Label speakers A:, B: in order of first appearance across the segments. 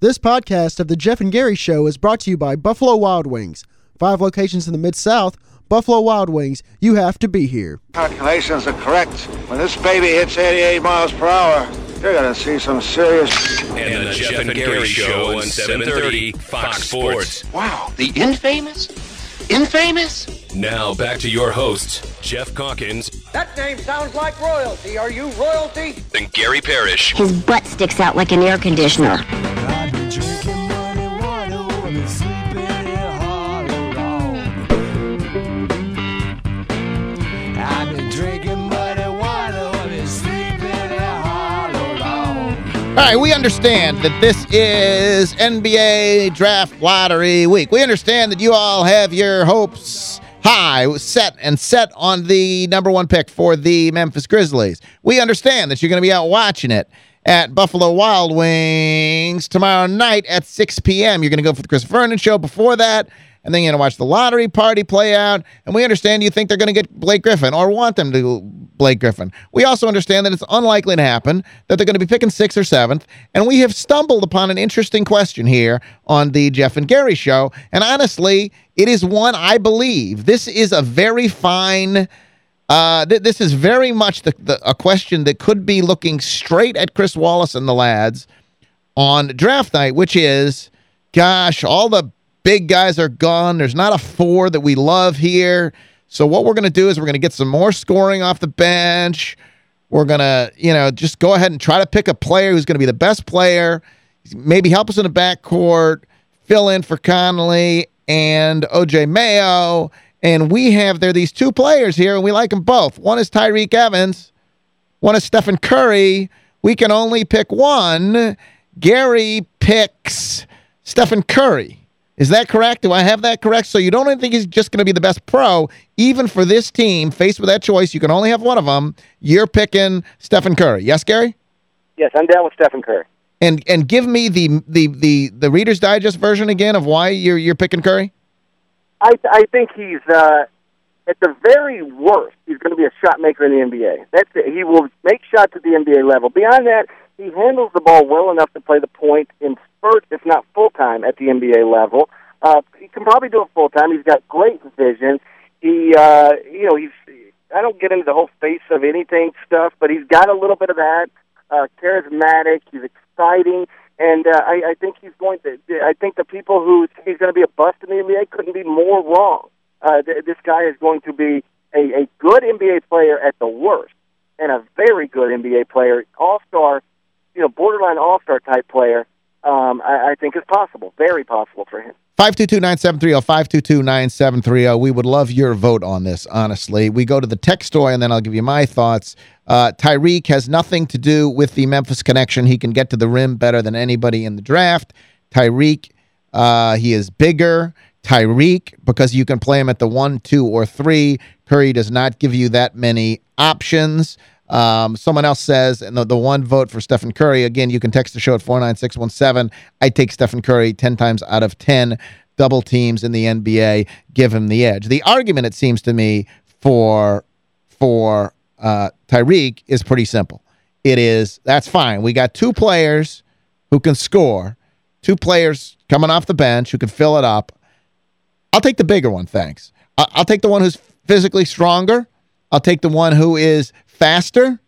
A: This podcast of the Geoff and Gary Show is brought to you by Buffalo Wild Wings. Five locations in the Mid-South, Buffalo Wild Wings, you have to be here.
B: Calculations are correct. When this baby hits 88 miles per hour, you're going to see some serious...
C: And the Geoff, and Gary Show on 730 Fox Sports.
D: Wow, the infamous? Infamous?
C: Now back to your hosts, Geoff Calkins
E: That name sounds like royalty. Are you royalty?
C: and Gary Parrish.
F: His butt sticks out like an air conditioner.
G: All right, we understand that this is NBA Draft Lottery Week. We understand that you all have your hopes high, set and set on the number one pick for the Memphis Grizzlies. We understand that you're going to be out watching it at Buffalo Wild Wings tomorrow night at 6 p.m. You're going to go for the Chris Vernon show before that, and then you're going to watch the lottery party play out. And we understand you think they're going to get Blake Griffin or want them to Blake Griffin. We also understand that it's unlikely to happen, that they're going to be picking sixth or seventh. And we have stumbled upon an interesting question here on the Geoff and Gary show. And honestly, it is one I believe. This is a very fine uh, th this is very much the, the, a question that could be looking straight at Chris Wallace and the lads on draft night, which is, gosh, all the big guys are gone. There's not a four that we love here. So what we're going to do is we're going to get some more scoring off the bench. We're going to, you know, just go ahead and try to pick a player who's going to be the best player, maybe help us in the backcourt, fill in for Conley and O.J. Mayo, and we have there these two players here, and we like them both. One is Tyreke Evans. One is Stephen Curry. We can only pick one. Gary picks Stephen Curry. Is that correct? Do I have that correct? So you don't think he's just going to be the best pro. Even for this team, faced with that choice, you can only have one of them. You're picking Stephen Curry. Yes, Gary?
H: Yes, I'm down with Stephen Curry.
G: And and give me the the the the Reader's Digest version again of why you're you're picking Curry.
H: I I think he's uh, at the very worst, he's going to be a shot maker in the NBA. That's it. He will make shots at the NBA level. Beyond that, he handles the ball well enough to play the point in spurts, if not full time, at the NBA level. Uh, he can probably do it full time. He's got great vision. He, uh, you know, he's. I don't get into the whole face of anything stuff, but he's got a little bit of that. Uh, charismatic. He's exciting. And uh, I, I think he's going to. I think the people who he's going to be a bust in the NBA couldn't be more wrong. Uh, th- this guy is going to be a, a good NBA player at the worst, and a very good NBA player, all star, you know, borderline all star type player. Um, I, I think is possible, very possible for him.
G: 522-9730, 522-9730. We would love your vote on this, honestly. We go to the text story, and then I'll give you my thoughts. Uh, Tyreke has nothing to do with the Memphis connection. He can get to the rim better than anybody in the draft. Tyreke, uh, he is bigger. Tyreke, because you can play him at the one, two, or three. Curry does not give you that many options. Um, someone else says, and the, the one vote for Stephen Curry, again, you can text the show at 49617. I take Stephen Curry 10 times out of 10. Double teams in the NBA give him the edge. The argument, it seems to me, for for uh, Tyreke is pretty simple. It is, that's fine. We got two players who can score, two players coming off the bench who can fill it up. I'll take the bigger one, thanks. I I'll take the one who's physically stronger. I'll take the one who is faster.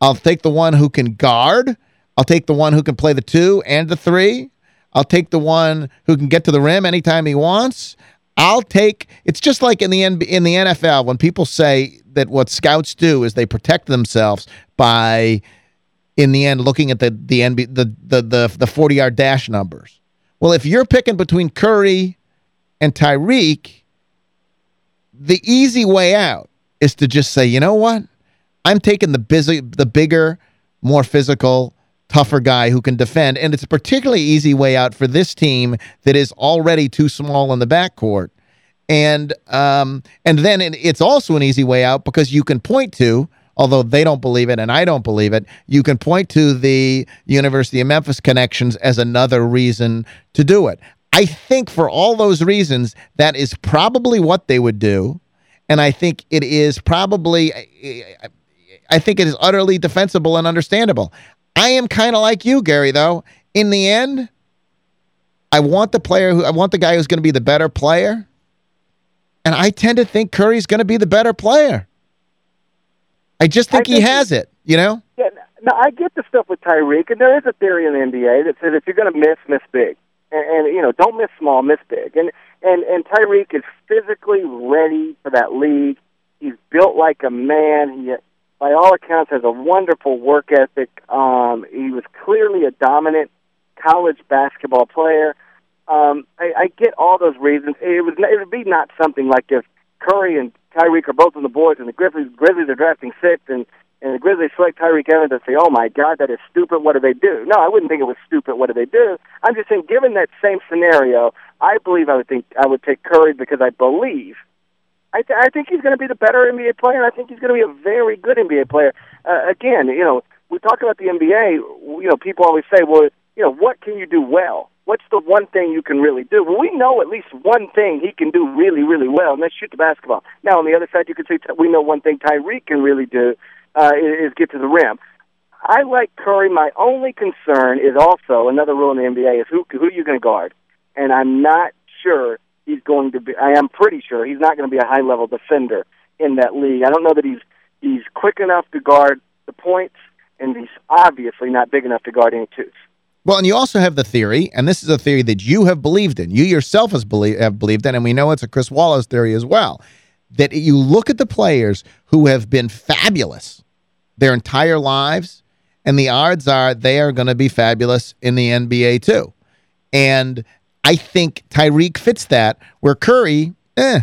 G: I'll take the one who can guard. I'll take the one who can play the two and the three. I'll take the one who can get to the rim anytime he wants. I'll take it's just like in the in the NFL when people say that what scouts do is they protect themselves by in the end looking at the the the the the the 40-yard dash numbers. Well, if you're picking between Curry and Tyreke, the easy way out is to just say, "You know what? I'm taking the busy the bigger, more physical, tougher guy who can defend." And it's a particularly easy way out for this team that is already too small in the backcourt. And um and then it's also an easy way out because you can point to although they don't believe it and I don't believe it, you can point to the University of Memphis connections as another reason to do it. I think for all those reasons, that is probably what they would do. And I think it is probably, I think it is utterly defensible and understandable. I am kind of like you, Gary, though. In the end, I want the player who I want the guy who's going to be the better player. And I tend to think Curry's going to be the better player. I just think,
H: I
G: he has it, you know?
H: Yeah, no, I get the stuff with Tyreke, and there is a theory in the NBA that says if you're going to miss, miss big, and, and you know, don't miss small, miss big. And and and Tyreke is physically ready for that league. He's built like a man. He, by all accounts, has a wonderful work ethic. Um, he was clearly a dominant college basketball player. Um, I, I get all those reasons. It was it would be not something like if Curry and Tyreke are both on the boards and the Grizzlies Grizzlies are drafting sixth and and the Grizzlies select Tyreke Evans and say, "Oh my God, that is stupid. What do they do?" No, I wouldn't think it was stupid. What do they do? I'm just saying, given that same scenario, I believe I would think I would take Curry because I believe I, th- I think he's going to be the better NBA player. I think he's going to be a very good NBA player. Uh, again, you know, we talk about the NBA. You know, people always say, "Well, you know, what can you do well? What's the one thing you can really do?" Well, we know at least one thing he can do really, really well, and that's shoot the basketball. Now, on the other side, you could say we know one thing Tyreke can really do uh, is, is get to the rim. I like Curry. My only concern is also another rule in the NBA is who who are you going to guard, and I'm not sure he's going to be. I am pretty sure he's not going to be a high level defender in that league. I don't know that he's he's quick enough to guard the points, and he's obviously not big enough to guard any twos.
G: Well, and you also have the theory, and this is a theory that you have believed in. You yourself has believe, have believed in, and we know it's a Chris Wallace theory as well, that you look at the players who have been fabulous their entire lives, and the odds are they are going to be fabulous in the NBA too. And I think Tyreke fits that, where Curry, eh,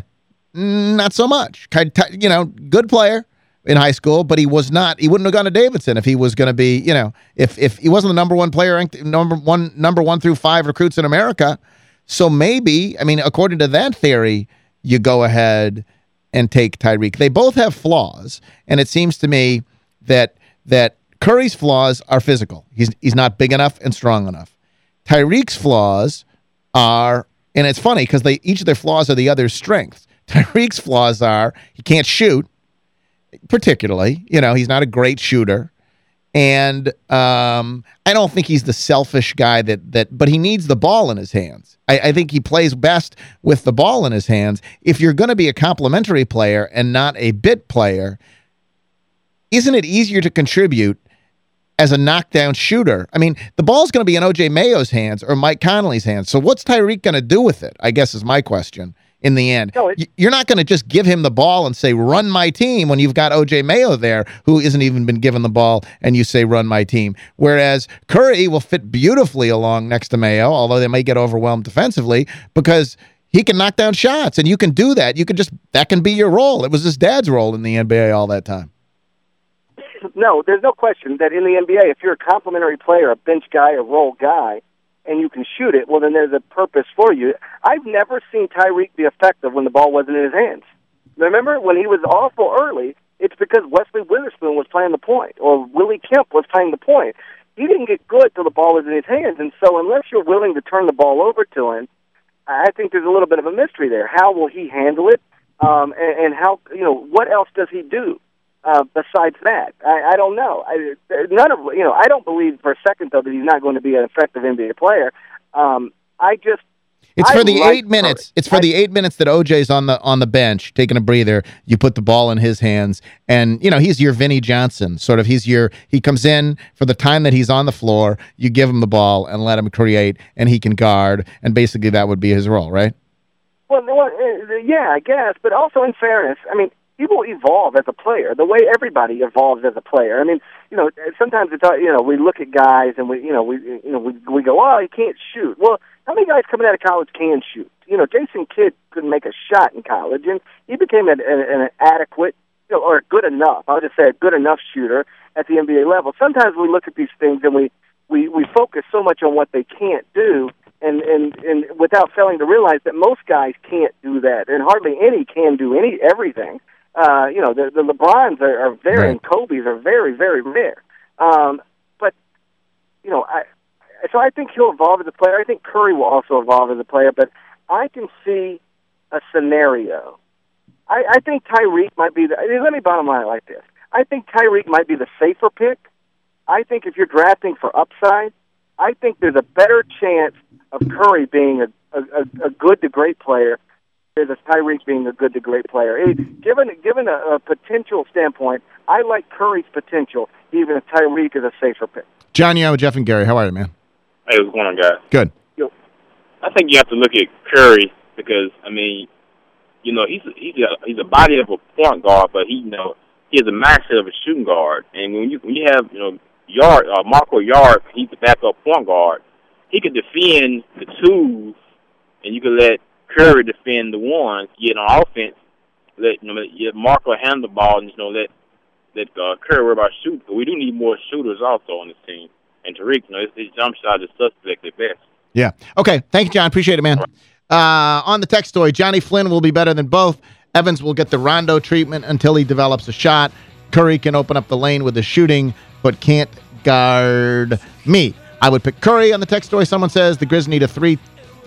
G: not so much. You know, good player in high school, but he was not, he wouldn't have gone to Davidson if he was going to be, you know, if if he wasn't the number one player, number one, number one through five recruits in America. So maybe, I mean, according to that theory, you go ahead and take Tyreke. They both have flaws, and it seems to me that that Curry's flaws are physical. He's he's not big enough and strong enough. Tyreke's flaws are, and it's funny because they each of their flaws are the other's strengths. Tyreke's flaws are he can't shoot, particularly. You know, he's not a great shooter. And um, I don't think he's the selfish guy that that, but he needs the ball in his hands. I, I think he plays best with the ball in his hands. If you're going to be a complementary player and not a bit player, isn't it easier to contribute as a knockdown shooter. I mean, the ball's going to be in O.J. Mayo's hands or Mike Conley's hands. So what's Tyreke going to do with it, I guess is my question in the end. No, You're not going to just give him the ball and say, run my team when you've got O.J. Mayo there who isn't even been given the ball and you say, run my team. Whereas Curry will fit beautifully along next to Mayo, although they may get overwhelmed defensively because he can knock down shots and you can do that. You can just, that can be your role. It was his dad's role in the NBA all that time
H: no, there's no question that in the NBA, if you're a complimentary player, a bench guy, a role guy, and you can shoot it, well, then there's a purpose for you. I've never seen Tyreke be effective when the ball wasn't in his hands. Remember when he was awful early? It's because Wesley Witherspoon was playing the point, or Willie Kemp was playing the point. He didn't get good till the ball was in his hands, and so unless you're willing to turn the ball over to him, I think there's a little bit of a mystery there. How will he handle it? Um, and, and how you know what else does he do? Uh, besides that. I, I don't know. I, none of you know. I don't believe for a second though that he's not going to be an effective NBA player. Um, I just.
G: It's for
H: I
G: the
H: like
G: eight minutes.
H: Curry.
G: It's for
H: I,
G: the eight minutes that OJ's on the on the bench taking a breather. You put the ball in his hands, and you know he's your Vinnie Johnson. Sort of, he's your. He comes in for the time that he's on the floor. You give him the ball and let him create, and he can guard. And basically, that would be his role, right?
H: Well, well uh, yeah, I guess. But also, in fairness, I mean, he will evolve as a player the way everybody evolves as a player. I mean, you know, sometimes it's uh, you know we look at guys and we you know we you know we we go, oh, he can't shoot. Well, how many guys coming out of college can shoot? You know, Jason Kidd couldn't make a shot in college, and he became an, an, an adequate you know, or good enough. I'll just say a good enough shooter at the NBA level. Sometimes we look at these things and we we we focus so much on what they can't do and and and without failing to realize that most guys can't do that, and hardly any can do any everything uh, you know, the, the LeBrons are, are very, right. and Kobe's are very, very rare. Um, but, you know, I, so I think he'll evolve as a player. I think Curry will also evolve as a player, but I can see a scenario. I, I think Tyreke might be the, let me bottom line it like this. I think Tyreke might be the safer pick. I think if you're drafting for upside, I think there's a better chance of Curry being a, a, a good to great player as Tyreke being a good to great player. It, given given a, a potential standpoint, I like Curry's potential, even if Tyreke is a safer pick.
G: John Young with Geoff and Gary. How are you, man?
I: Hey, what's going on, guys?
G: Good.
I: Yo, I think you have to look at Curry because I mean, you know, he's he's a he's a body of a point guard, but he you know he has a mindset of a shooting guard. And when you when you have you know Jaric uh, Marko Jaric, he's the backup point guard. He could defend the twos, and you could let Curry defend the ones. Yet on offense, let you know Marko handle the ball, and you know let let uh, Curry worry about shooting. But we do need more shooters also on this team. And Tyreke, you know, his, his jump shot is suspect at best.
G: Yeah. Okay. Thank you, John. Appreciate it, man. Uh, on the text story, Johnny Flynn will be better than both. Evans will get the Rondo treatment until he develops a shot. Curry can open up the lane with the shooting, but can't guard me. I would pick Curry on the text story. Someone says the Grizz need a three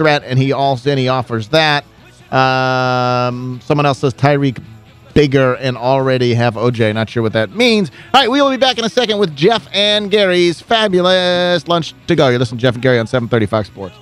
G: threat, and he also and he offers that. Um, someone else says Tyreke bigger and already have OJ. Not sure what that means. All right, we will be back in a second with Geoff and Gary's fabulous lunch to go. You're listening to Geoff and Gary on 730 Fox Sports.